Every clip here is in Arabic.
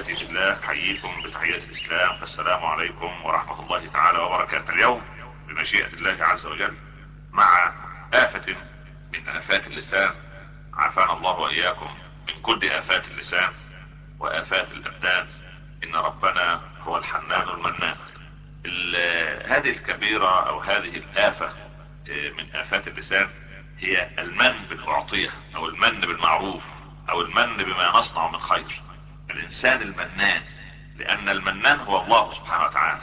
احبتي في الله حييكم بتحية الإسلام. السلام عليكم ورحمة الله تعالى وبركاته. اليوم بمشيئة الله عز وجل مع آفة من آفات اللسان. عافانا الله وإياكم من كل آفات اللسان وآفات الأبدان. إن ربنا هو الحنان المنان. هذه الكبيرة أو هذه الآفة آه، من آفات اللسان هي المن بالأعطية أو المن بالمعروف أو المن بما نصنع من خير. الإنسان المنان لأن المنان هو الله سبحانه وتعالى.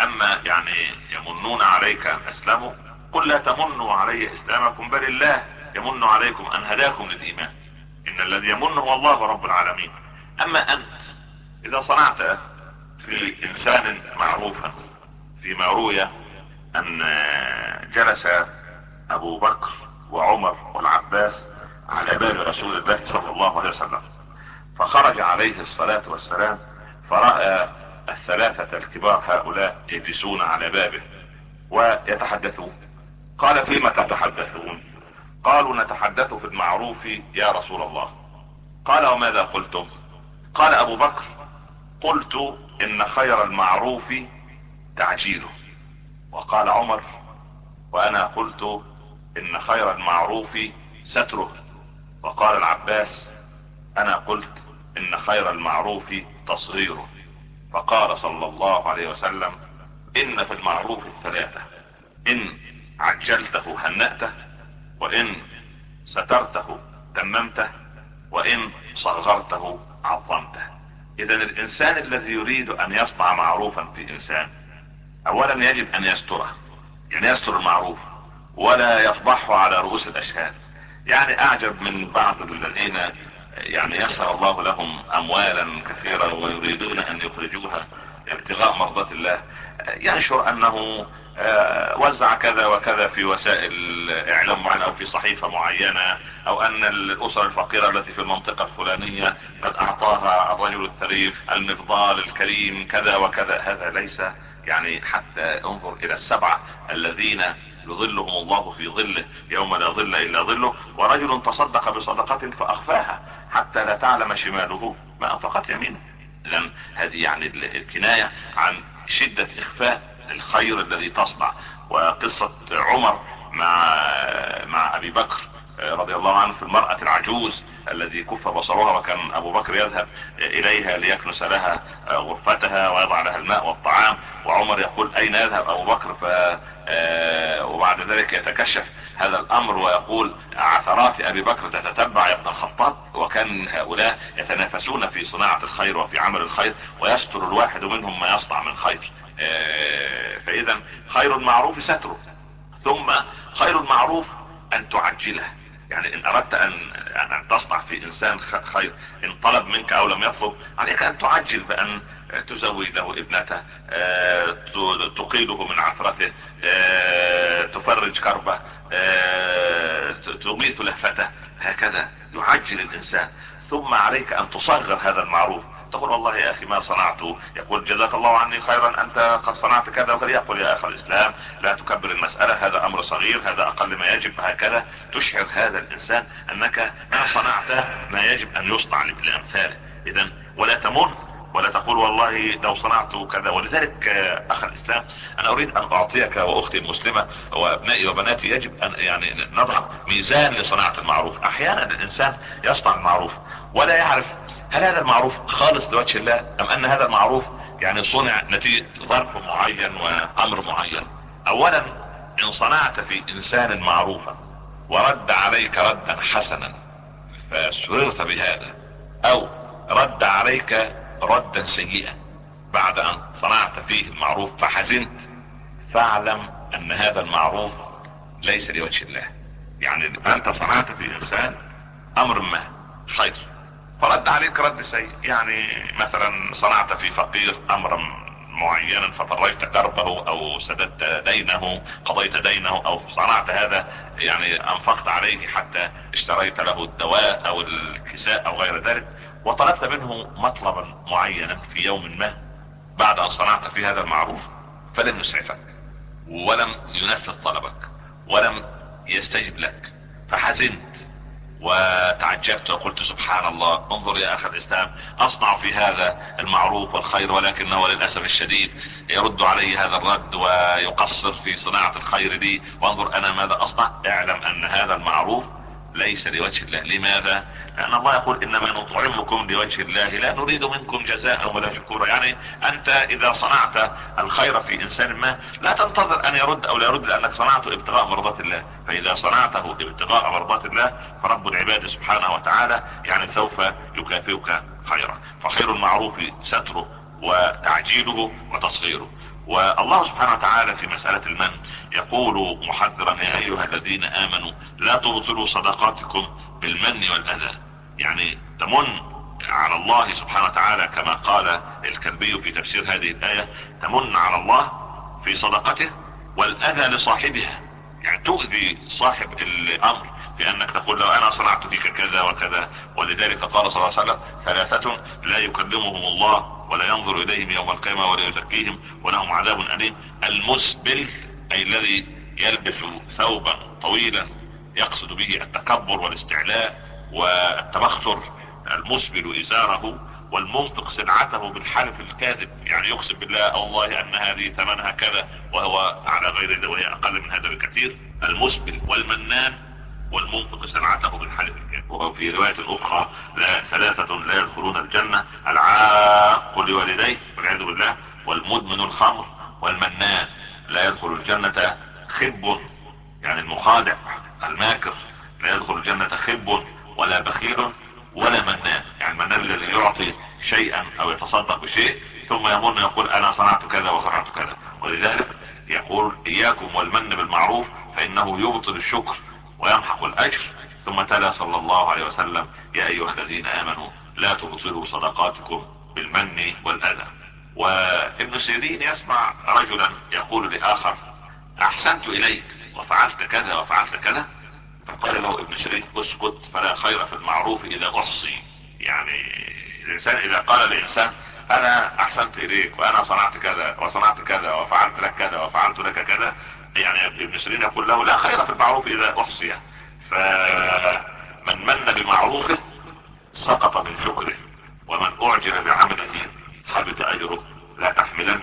أما يعني يمنون عليك أن أسلموا قل لا تمنوا علي إسلامكم بل الله يمن عليكم أن هداكم للإيمان. إن الذي يمن هو الله رب العالمين. أما أنت إذا صنعت في إنسان معروفا فيما روي أن جلس أبو بكر وعمر والعباس على باب رسول الله صلى الله عليه وسلم. فخرج عليه الصلاة والسلام فرأى الثلاثة الكبار هؤلاء يجلسون على بابه ويتحدثون. قال فيما تتحدثون؟ قالوا نتحدث في المعروف يا رسول الله. قال وماذا قلتم؟ قال أبو بكر قلت إن خير المعروف تعجيله. وقال عمر وأنا قلت إن خير المعروف ستره. وقال العباس أنا قلت إن خير المعروف تصغيره. فقال صلى الله عليه وسلم إن في المعروف الثلاثة إن عجلته هنأته وإن سترته تممته وإن صغرته عظمته. اذا الإنسان الذي يريد أن يصنع معروفا في إنسان اولا يجب أن يستره يعني يستر المعروف ولا يفضحه على رؤوس الأشهاد. يعني أعجب من بعض الذين يعني يسر الله لهم اموالا كثيرة ويريدون أن يخرجوها ابتغاء مرضات الله. ينشر أنه آه، وزع كذا وكذا في وسائل إعلام معينة أو في صحيفة معينة أو أن الأسر الفقيرة التي في المنطقة الفلانية قد أعطاها الرجل الثريف المفضال الكريم كذا وكذا. هذا ليس يعني حتى انظر إلى السبعة الذين يظلهم الله في ظله يوم لا ظل إلا ظله ورجل تصدق بصدقة فأخفاها حتى لا تعلم شماله ما أنفقت يمينه. اذا هذه يعني الكناية عن شدة إخفاء الخير الذي تصنع وقصة عمر مع مع أبي بكر. رضي الله عنه في المرأة العجوز الذي كف بصرها وكان أبو بكر يذهب إليها ليكنس لها غرفتها ويضع لها الماء والطعام وعمر يقول أين يذهب أبو بكر؟ ف وبعد ذلك يتكشف هذا الأمر ويقول عثرات أبي بكر تتتبع يا ابن الخطاب وكان هؤلاء يتنافسون في صناعة الخير وفي عمل الخير ويستر الواحد منهم ما يصنع من خير. فإذا خير المعروف ستره ثم خير المعروف أن تعجله. يعني إن أردت ان أن تصنع في إنسان خير إن طلب منك أو لم يطلب عليك أن تعجل بأن تزوج له ابنته تقيده من عثرته تفرج كربه تغيث لهفته هكذا يعجل الإنسان. ثم عليك أن تصغر هذا المعروف. تقول والله يا أخي ما صنعته يقول جزاك الله عني خيرا. أنت قد صنعت كذا وكذا. يقول يا أخي الإسلام لا تكبر المسألة. هذا أمر صغير. هذا أقل ما يجب. هكذا تشعر هذا الإنسان أنك ما صنعت ما يجب أن يصنع لامثاله اذا ولا تمن ولا تقول والله لو صنعت كذا. ولذلك أخ الإسلام أنا أريد أن أعطيك وأختي المسلمة وأبنائي وبناتي يجب أن يعني نضع ميزان لصناعة المعروف. أحيانا الإنسان يصنع المعروف ولا يعرف هل هذا المعروف خالص لوجه الله أم أن هذا المعروف يعني صنع نتيجة ظرف معين وأمر معين؟ اولا إن صنعت في إنسان معروفا ورد عليك ردا حسنا فسررت بهذا أو رد عليك ردا سيئا بعد أن صنعت فيه المعروف فحزنت فاعلم أن هذا المعروف ليس لوجه الله. يعني أنت صنعت في إنسان أمر ما خير. فرد عليك رد سيء. يعني مثلا صنعت في فقير امرا معينا ففرجت كربه أو سددت دينه قضيت دينه أو صنعت هذا يعني أنفقت عليه حتى اشتريت له الدواء أو الكساء أو غير ذلك وطلبت منه مطلبا معينا في يوم ما بعد أن صنعت في هذا المعروف فلم يسعفك ولم ينفذ طلبك ولم يستجب لك فحزنت وتعجبت وقلت سبحان الله انظر يا أخي الإسلام أصنع في هذا المعروف والخير ولكنه للأسف الشديد يرد علي هذا الرد ويقصر في صناعة الخير دي. وانظر أنا ماذا أصنع اعلم ان هذا المعروف ليس لوجه الله. لماذا؟ لأن الله يقول إنما نطعمكم لوجه الله. لا نريد منكم جزاء ولا شكورا يعني أنت إذا صنعت الخير في إنسان ما لا تنتظر أن يرد أو لا يرد لأنك صنعته ابتغاء مرضات الله. فإذا صنعته ابتغاء مرضات الله فرب العباد سبحانه وتعالى يعني سوف يكافئك خيرا. فخير المعروف ستره وتعجيله وتصغيره. والله سبحانه وتعالى في مسألة المن يقول محذرا يا أيها الذين آمنوا لا تبطلوا صدقاتكم بالمن والأذى. يعني تمن على الله سبحانه وتعالى كما قال الكلبي في تفسير هذه الآية تمن على الله في صدقته والأذى لصاحبها. يعني تؤذي صاحب الأمر في انك تقول له أنا صنعت فيك كذا وكذا ولذلك قال صلى الله عليه وسلم ثلاثة لا يكلمهم الله ولا ينظر إليهم يوم القيامة ولا يزكيهم ولهم عذاب أليم. المسبل أي الذي يلبس ثوبا طويلا يقصد به التكبر والاستعلاء والتبختر. المسبل إزاره والمنفق سلعته بالحلف الكاذب. يعني يقسم بالله والله أن هذه ثمنها كذا وهو على غير وهي أقل من هذا بكثير. المسبل والمنان والمنفق سلعته بالحلف. الكاذب وفي رواية أخرى لا ثلاثة لا يدخلون الجنة العاق لوالديه والعياذ بالله والمدمن الخمر والمنان. لا يدخل الجنة خب يعني المخادع الماكر. لا يدخل الجنة خب ولا بخيل ولا منان. يعني منان الذي يعطي شيئا أو يتصدق بشيء ثم يمن يقول أنا صنعت كذا وصنعت كذا. ولذلك يقول إياكم والمن بالمعروف فإنه يبطل الشكر. ويمحق الأجر. ثم تلا صلى الله عليه وسلم يا أيها الذين آمنوا لا تبطلوا صدقاتكم بالمن والأذى. وابن سيرين يسمع رجلا يقول لآخر أحسنت إليك وفعلت كذا وفعلت كذا. فقال له ابن سيرين اسكت فلا خير في المعروف إذا احصي يعني الإنسان إذا قال لانسان أنا أحسنت إليك وأنا صنعت كذا وصنعت كذا وفعلت لك كذا وفعلت لك كذا. يعني ابن سيرين يقول له لا خير في المعروف إذا أحصي. فمن من بمعروفه سقط من شكره ومن أعجب بعمله حبط أجره. لا تحملن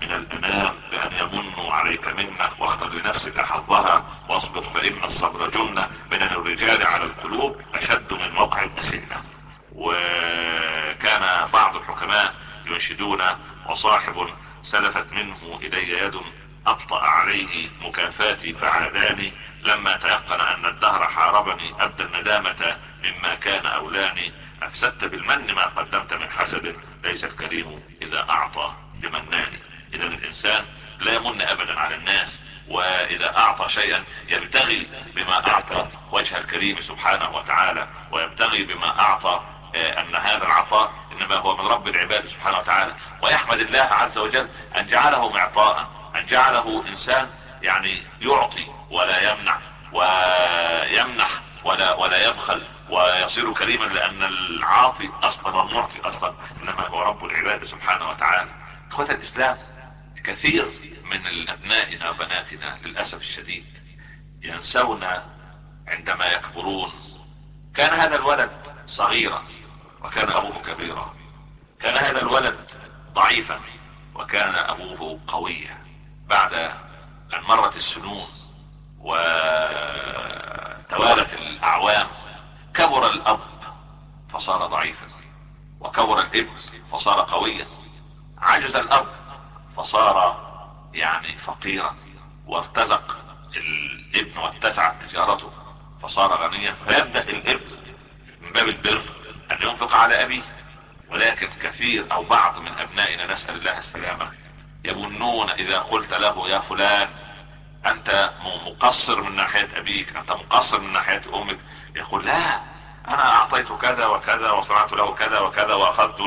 من الأنام بأن يمنوا عليك منه واختر لنفسك حظها واصبر فإن الصبر جنة من الرجال على القلوب أشد من موقع الاسنة وكان بعض الحكماء ينشدون وصاحب سلفت منه إلي يد أبطأ عليه مكافاتي فعاداني لما تيقن أن الدهر حاربني ابدى الندامة مما كان أولاني. أفسدت بالمن ما قدمت من حسد ليس الكريم إذا أعطى بمنان إذا الإنسان لا يمن ابدا على الناس وإذا أعطى شيئا يبتغي بما أعطى وجه الكريم سبحانه وتعالى ويبتغي بما أعطى آه، أن هذا العطاء إنما هو من رب العباد سبحانه وتعالى. ويحمد الله عز وجل أن جعله معطاء. أن جعله إنسان يعني يعطي ولا يمنع ويمنح ولا ولا يبخل ويصير كريما لأن العاطي أصلا المعطي أصلا إنما هو رب العباد سبحانه وتعالى. إخوة الإسلام كثير من أبنائنا وبناتنا للأسف الشديد ينسون عندما يكبرون. كان هذا الولد صغيرا وكان أبوه كبيرا. كان هذا الولد ضعيفا وكان أبوه قويا. بعد ان مرت السنون وتوالت الأعوام كبر الأب فصار ضعيفا وكبر الابن فصار قويا عجز الأب فصار يعني فقيرا وارتزق الابن واتسعت تجارته فصار غنيا. فيبدأ الابن من باب البر أن ينفق على أبيه ولكن كثير أو بعض من أبنائنا نسأل الله السلامة يمنون إذا قلت له يا فلان أنت مقصر من ناحية أبيك أنت مقصر من ناحية أمك. يقول لا أنا أعطيت كذا وكذا وصنعت له كذا وكذا وأخذت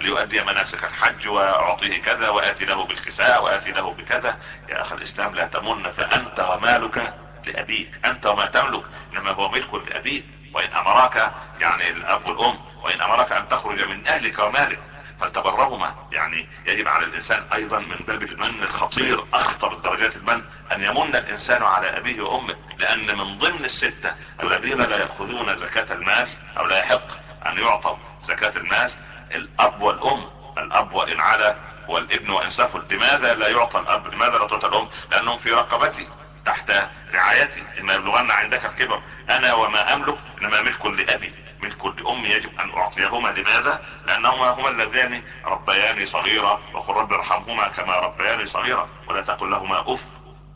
ليؤدي مناسك الحج وأعطيه كذا وآتي له بالكساء وآتي له بكذا. يا أخي الإسلام لا تمن فأنت ومالك لأبيك أنت وما تملك إنما هو ملك لأبيك. وإن أمرك يعني الأب والأم وإن أمرك أن تخرج من أهلك ومالك. فلتبرهما يعني يجب على الإنسان أيضا من باب المن الخطير أخطر درجات المن أن يمن الإنسان على أبيه وأمه لأن من ضمن الستة الذين لا يأخذون زكاة المال أو لا يحق أن يعطوا زكاة المال الأب والأم. الأب وإن على والابن وإن سفل لماذا لا يعطى الأب؟ لماذا لا تعطى الأم؟ لأنهم في رقبتي تحت رعايتي. اما يبلغن عندك الكبر. أنا وما أملك إنما ملك لأبي. ملك لامي يجب أن أعطيهما. لماذا؟ لأنهما هما اللذان ربياني صغيرا وقل رب ارحمهما كما ربياني صغيرا ولا تقل لهما أف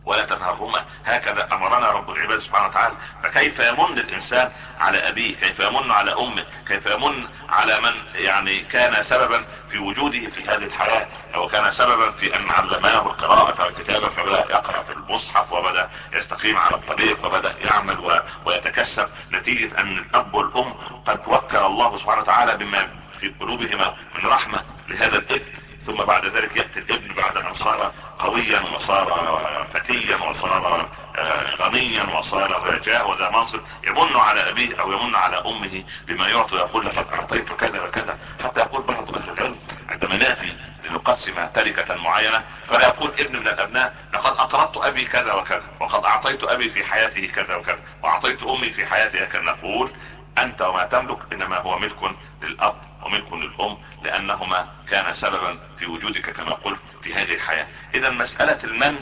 ولا تنهرهما. هكذا أمرنا رب العباد سبحانه وتعالى. فكيف يمن الإنسان على أبيه؟ كيف يمن على أمه؟ كيف يمن على من يعني كان سببا في وجوده في هذه الحياة؟ أو كان سببا في أن علمناه القراءة والكتابة فبدأ يقرأ في المصحف وبدأ يستقيم على الطريق وبدأ يعمل ويتكسب. نتيجة أن الأب والأم قد وكل الله سبحانه وتعالى بما في قلوبهما من رحمة. لهذا الابن ثم بعد ذلك يأتي الابن بعد أن صار قويا وصار فتيا وصار آه، غنيا وصار رجاء وذا منصب يمن على أبيه أو يمن على أمه بما يعطي يقول لقد أعطيت كذا وكذا. حتى يقول بعض أهل العلم عندما ناتي لنقسم تركة معينة فلا يقول ابن من الأبناء لقد أقرضت أبي كذا وكذا وقد أعطيت أبي في حياته كذا وكذا وأعطيت أمي في حياتها كذا. نقول أنت وما تملك إنما هو ملك للأب. وملك للأم لأنهما كان سببا في وجودك كما قلت في هذه الحياة. اذا مسألة المن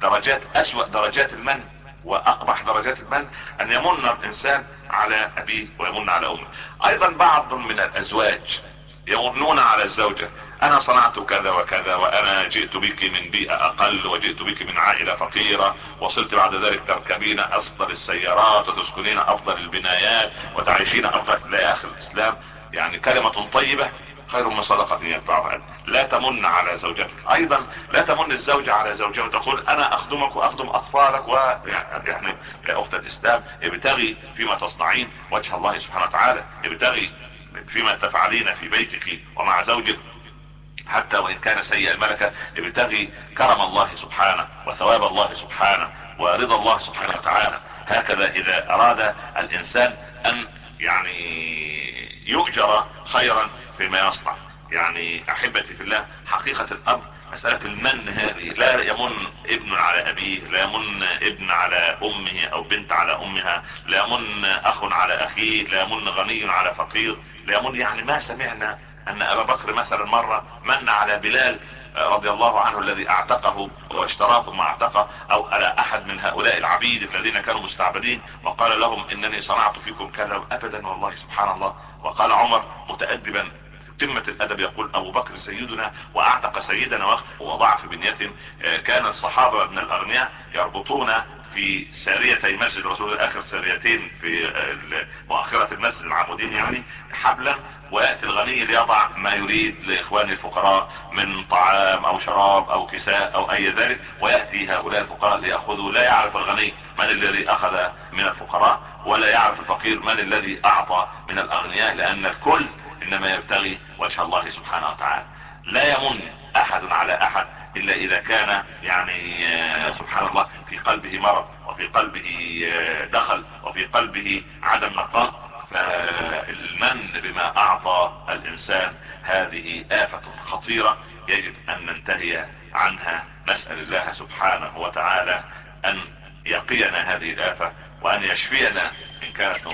درجات أسوأ درجات المن وأقبح درجات المن أن يمن الإنسان على أبيه ويمن على أمه. أيضا بعض من الأزواج يمنون على الزوجة. أنا صنعت كذا وكذا وأنا جئت بك من بيئة أقل وجئت بك من عائلة فقيرة وصلت بعد ذلك تركبين أفضل السيارات وتسكنين أفضل البنايات وتعيشين أفضل. لا يا أخي الإسلام يعني كلمة طيبة خير من صدقة يتبعها لا تمن على زوجتك. أيضا لا تمن الزوجة على زوجها وتقول أنا أخدمك وأخدم أطفالك و يعني يا أخت الإسلام ابتغي فيما تصنعين وجه الله سبحانه وتعالى. ابتغي فيما تفعلين في بيتك ومع زوجك. حتى وإن كان سيء الملكة ابتغي كرم الله سبحانه وثواب الله سبحانه ورضا الله سبحانه وتعالى. هكذا إذا أراد الإنسان أن يعني يؤجر خيرا فيما يصنع. يعني أحبتي في الله حقيقة الامر مسألة المن هذه؟ لا يمن ابن على أبيه لا يمن ابن على أمه أو بنت على أمها لا يمن أخ على أخيه لا يمن غني على فقير لا يمن يعني ما سمعنا أن أبا بكر مثلا مرة من على بلال رضي الله عنه الذي أعتقه واشتراه ثم أعتقه أو على أحد من هؤلاء العبيد الذين كانوا مستعبدين وقال لهم إنني صنعت فيكم كذا. ابدا والله سبحان الله. وقال عمر متأدبا. قمة الأدب يقول أبو بكر سيدنا وأعتق سيدنا ووضع في بنية كان الصحابة من الأغنياء يربطون في ساريتي مسجد رسول آخر ساريتين في مؤخرة المسجد العمودين يعني حبلا ويأتي الغني ليضع ما يريد لاخوانه الفقراء من طعام أو شراب أو كساء أو أي ذلك ويأتي هؤلاء الفقراء ليأخذوا. لا يعرف الغني من الذي أخذ من الفقراء ولا يعرف الفقير من الذي أعطى من الأغنياء لأن الكل إنما يبتغي وجه الله سبحانه وتعالى. لا يمن أحد على أحد إلا إذا كان يعني آه، سبحان الله في قلبه مرض وفي قلبه آه، دخل وفي قلبه عدم نقاء فالمن بما أعطى الإنسان هذه آفة خطيرة يجب أن ننتهي عنها. نسأل الله سبحانه وتعالى أن يقينا هذه الآفة وأن يشفينا إن كانت